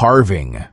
carving.